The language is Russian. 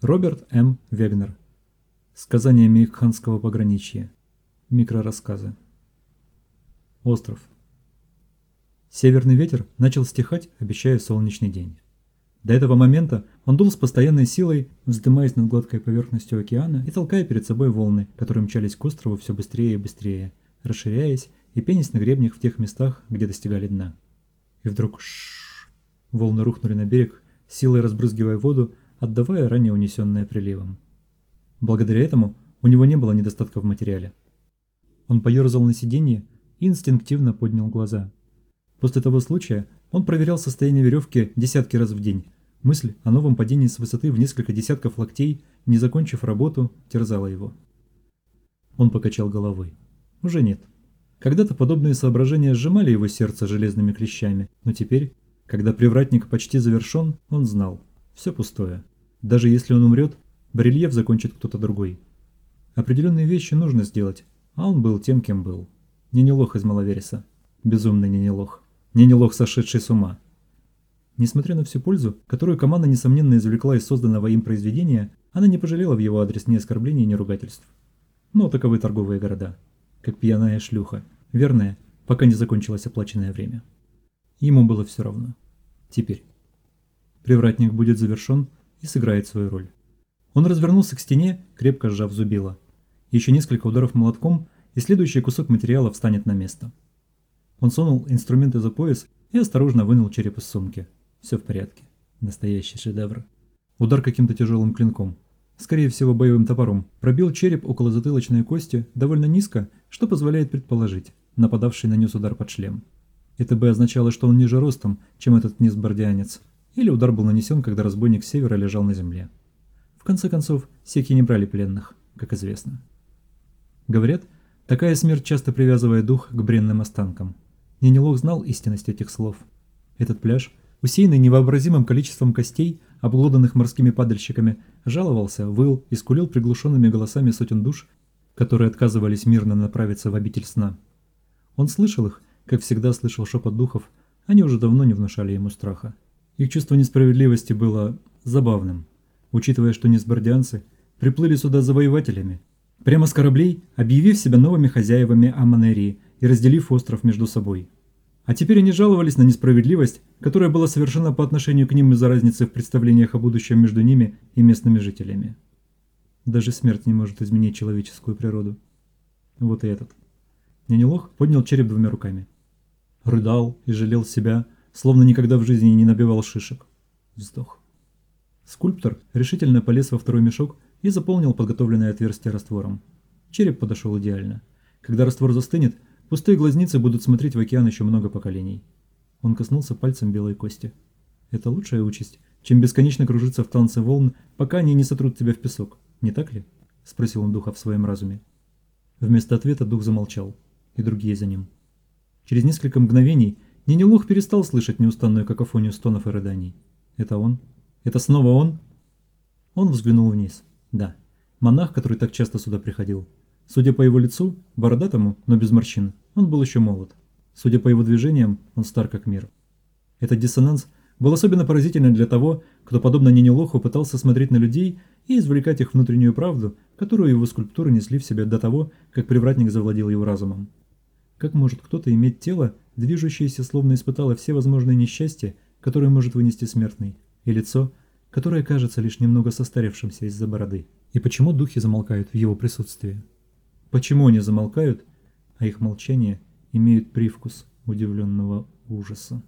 Роберт М. Вегнер. Сказания Мейханского пограничья. Микрорассказы. Остров. Северный ветер начал стихать, обещая солнечный день. До этого момента он дул с постоянной силой, вздымаясь над гладкой поверхностью океана и толкая перед собой волны, которые мчались к острову все быстрее и быстрее, расширяясь и пенясь на гребнях в тех местах, где достигали дна. И вдруг шш, волны рухнули на берег, силой разбрызгивая воду, отдавая ранее унесенное приливом. Благодаря этому у него не было недостатка в материале. Он поерзал на сиденье и инстинктивно поднял глаза. После того случая он проверял состояние веревки десятки раз в день. Мысль о новом падении с высоты в несколько десятков локтей, не закончив работу, терзала его. Он покачал головой. Уже нет. Когда-то подобные соображения сжимали его сердце железными клещами, но теперь, когда привратник почти завершен, он знал. Все пустое. Даже если он умрет, барельеф закончит кто-то другой. Определенные вещи нужно сделать, а он был тем, кем был. Не нелох из Маловереса. Безумный не нелох. Не нелох, сошедший с ума. Несмотря на всю пользу, которую команда несомненно извлекла из созданного им произведения, она не пожалела в его адрес ни оскорблений, ни ругательств. Но таковы торговые города. Как пьяная шлюха. Верная, пока не закончилось оплаченное время. Ему было все равно. Теперь. Привратник будет завершен, и сыграет свою роль. Он развернулся к стене, крепко сжав зубило. Еще несколько ударов молотком, и следующий кусок материала встанет на место. Он сунул инструменты за пояс и осторожно вынул череп из сумки. Все в порядке. Настоящий шедевр. Удар каким-то тяжелым клинком. Скорее всего, боевым топором. Пробил череп около затылочной кости довольно низко, что позволяет предположить, нападавший нанес удар под шлем. Это бы означало, что он ниже ростом, чем этот низ-бордианец, или удар был нанесен, когда разбойник с севера лежал на земле. В конце концов, секи не брали пленных, как известно. Говорят, такая смерть часто привязывает дух к бренным останкам. Нинелох знал истинность этих слов. Этот пляж, усеянный невообразимым количеством костей, обглоданных морскими падальщиками, жаловался, выл и скулил приглушенными голосами сотен душ, которые отказывались мирно направиться в обитель сна. Он слышал их, как всегда слышал шепот духов, они уже давно не внушали ему страха. Их чувство несправедливости было забавным, учитывая, что несбордианцы приплыли сюда завоевателями, прямо с кораблей, объявив себя новыми хозяевами Аманерии и разделив остров между собой. А теперь они жаловались на несправедливость, которая была совершена по отношению к ним из-за разницы в представлениях о будущем между ними и местными жителями. Даже смерть не может изменить человеческую природу. Вот и этот. Нянилох поднял череп двумя руками. Рыдал и жалел себя, словно никогда в жизни не набивал шишек. Вздох. Скульптор решительно полез во второй мешок и заполнил подготовленное отверстие раствором. Череп подошел идеально. Когда раствор застынет, пустые глазницы будут смотреть в океан еще много поколений. Он коснулся пальцем белой кости. Это лучшая участь, чем бесконечно кружиться в танце волн, пока они не сотрут тебя в песок, не так ли? Спросил он духа в своем разуме. Вместо ответа дух замолчал, и другие за ним. Через несколько мгновений Нинелух перестал слышать неустанную какофонию стонов и рыданий. Это он? Это снова он? Он взглянул вниз. Да, монах, который так часто сюда приходил. Судя по его лицу, бородатому, но без морщин, он был еще молод. Судя по его движениям, он стар как мир. Этот диссонанс был особенно поразителен для того, кто, подобно Нинелоху, пытался смотреть на людей и извлекать их внутреннюю правду, которую его скульптуры несли в себе до того, как привратник завладел его разумом. Как может кто-то иметь тело, движущееся словно испытало все возможные несчастья, которые может вынести смертный, и лицо, которое кажется лишь немного состарившимся из-за бороды? И почему духи замолкают в его присутствии? Почему они замолкают, а их молчание имеет привкус удивленного ужаса?